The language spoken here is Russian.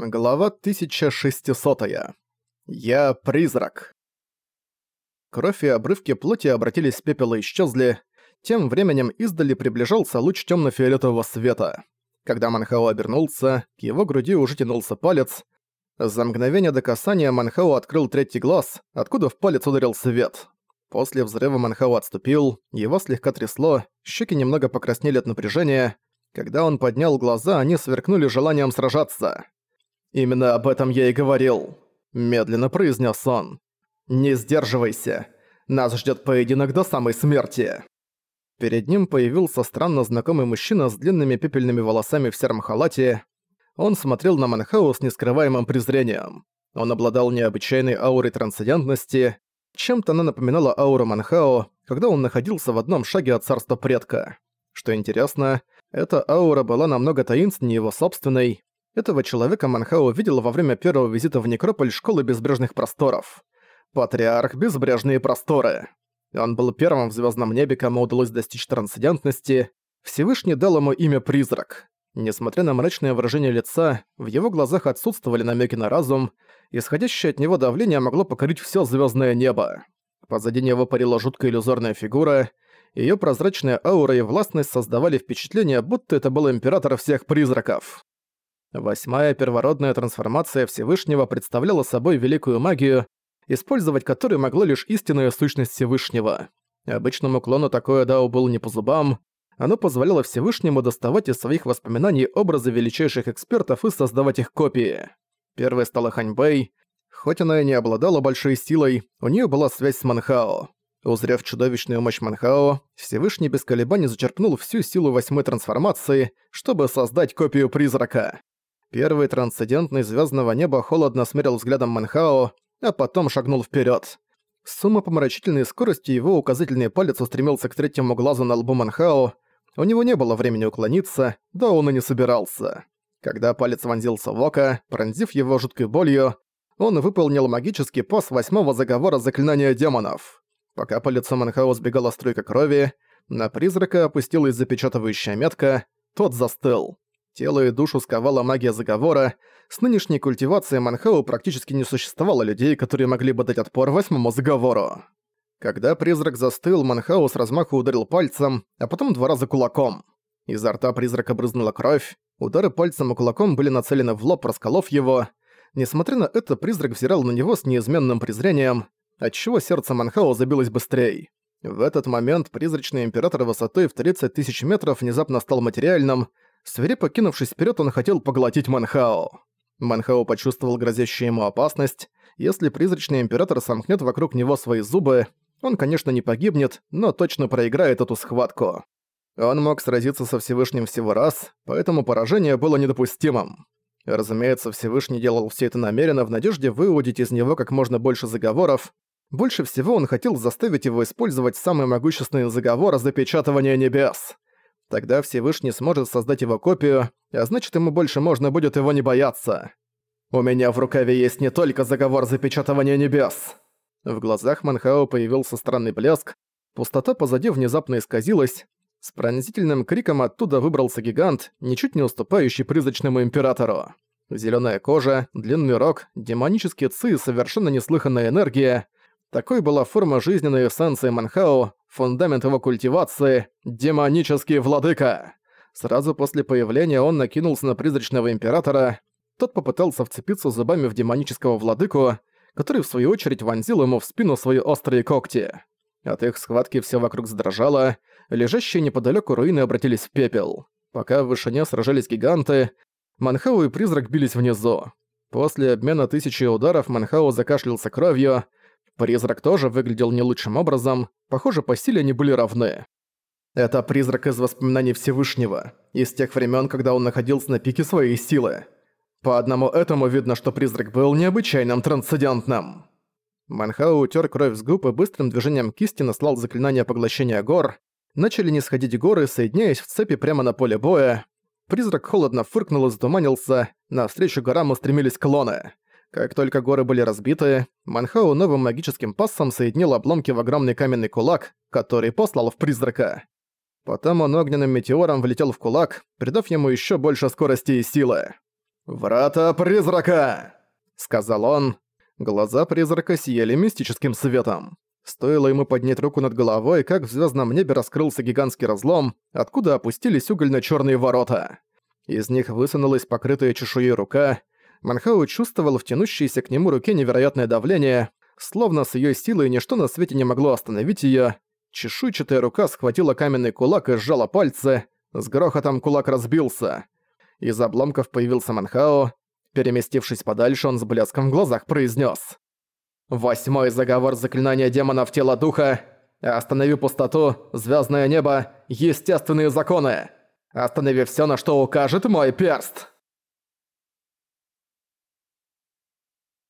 Глава 1600. Я призрак. Кровь и обрывки плоти обратились в пепел и исчезли. Тем временем издали приближался луч тёмно-фиолетового света. Когда Манхао обернулся, к его груди уже тянулся палец. За мгновение до касания Манхао открыл третий глаз, откуда в палец ударил свет. После взрыва Манхао отступил, его слегка трясло, щеки немного покраснели от напряжения. Когда он поднял глаза, они сверкнули желанием сражаться. «Именно об этом я и говорил», — медленно произнес он. «Не сдерживайся. Нас ждет поединок до самой смерти». Перед ним появился странно знакомый мужчина с длинными пепельными волосами в сером халате. Он смотрел на Манхау с нескрываемым презрением. Он обладал необычайной аурой трансцендентности. Чем-то она напоминала ауру Манхао, когда он находился в одном шаге от царства предка. Что интересно, эта аура была намного таинственнее его собственной, этого человека Манхао видел во время первого визита в Некрополь Школы Безбрежных Просторов. Патриарх Безбрежные Просторы. Он был первым в звездном небе, кому удалось достичь трансцендентности. Всевышний дал ему имя Призрак. Несмотря на мрачное выражение лица, в его глазах отсутствовали намеки на разум, исходящее от него давление могло покорить все звездное небо. Позади него парила жуткая иллюзорная фигура, ее прозрачная аура и властность создавали впечатление, будто это был император всех призраков. Восьмая первородная трансформация Всевышнего представляла собой великую магию, использовать которую могло лишь истинная сущность Всевышнего. Обычному клону такое дао было не по зубам, оно позволяло Всевышнему доставать из своих воспоминаний образы величайших экспертов и создавать их копии. Первой стала Ханьбэй. Хоть она и не обладала большой силой, у нее была связь с Манхао. Узрев чудовищную мощь Манхао, Всевышний без колебаний зачерпнул всю силу восьмой трансформации, чтобы создать копию призрака. Первый трансцендентный звездного неба холодно смерил взглядом Манхао, а потом шагнул вперед. С умопомрачительной скоростью его указательный палец устремился к третьему глазу на лбу Манхао. У него не было времени уклониться, да он и не собирался. Когда палец вонзился в око, пронзив его жуткой болью, он выполнил магический пас восьмого заговора заклинания демонов. Пока по лицу Манхао сбегала струйка крови, на призрака опустилась запечатывающая метка, тот застыл. Тело и душу сковала магия заговора. С нынешней культивацией Манхау практически не существовало людей, которые могли бы дать отпор восьмому заговору. Когда призрак застыл, Манхау с размаху ударил пальцем, а потом два раза кулаком. Изо рта призрака брызнула кровь, удары пальцем и кулаком были нацелены в лоб, расколов его. Несмотря на это, призрак взирал на него с неизменным презрением, отчего сердце Манхау забилось быстрее. В этот момент призрачный император высотой в 30 тысяч метров внезапно стал материальным, Свирепо кинувшись вперед, он хотел поглотить Манхао. Манхао почувствовал грозящую ему опасность. Если призрачный император сомкнет вокруг него свои зубы, он, конечно, не погибнет, но точно проиграет эту схватку. Он мог сразиться со Всевышним всего раз, поэтому поражение было недопустимым. Разумеется, Всевышний делал все это намеренно в надежде выудить из него как можно больше заговоров. Больше всего он хотел заставить его использовать самый могущественный заговор запечатывания небес. Тогда Всевышний сможет создать его копию, а значит ему больше можно будет его не бояться. У меня в рукаве есть не только заговор запечатывания небес. В глазах Манхао появился странный блеск, пустота позади внезапно исказилась, с пронзительным криком оттуда выбрался гигант, ничуть не уступающий призрачному императору. Зелёная кожа, длинный рог, демонические ци и совершенно неслыханная энергия. Такой была форма жизненной эссенции Манхао, фундамент его культивации — демонический владыка. Сразу после появления он накинулся на призрачного императора. Тот попытался вцепиться зубами в демонического владыку, который в свою очередь вонзил ему в спину свои острые когти. От их схватки все вокруг задрожало, лежащие неподалеку руины обратились в пепел. Пока в вышине сражались гиганты, Манхау и призрак бились внизу. После обмена тысячи ударов Манхау закашлялся кровью, Призрак тоже выглядел не лучшим образом, похоже, по силе они были равны. Это призрак из воспоминаний Всевышнего, из тех времен, когда он находился на пике своей силы. По одному этому видно, что призрак был необычайным трансцендентным. Манхау утер кровь с губ и быстрым движением кисти наслал заклинание поглощения гор. Начали не сходить горы, соединяясь в цепи прямо на поле боя. Призрак холодно фыркнул и затуманился, навстречу горам устремились клоны. Как только горы были разбиты, Манхау новым магическим пассом соединил обломки в огромный каменный кулак, который послал в призрака. Потом он огненным метеором влетел в кулак, придав ему еще больше скорости и силы. «Врата призрака!» — сказал он. Глаза призрака сияли мистическим светом. Стоило ему поднять руку над головой, как в звездном небе раскрылся гигантский разлом, откуда опустились угольно-черные ворота. Из них высунулась покрытая чешуей рука. Манхау чувствовал в тянущейся к нему руке невероятное давление, словно с ее силой ничто на свете не могло остановить ее. Чешуйчатая рука схватила каменный кулак и сжала пальцы. С грохотом кулак разбился. Из обломков появился Манхао. Переместившись подальше, он с блеском в глазах произнес: «Восьмой заговор заклинания демонов тела духа. Останови пустоту, звездное небо, естественные законы. Останови все, на что укажет мой перст!»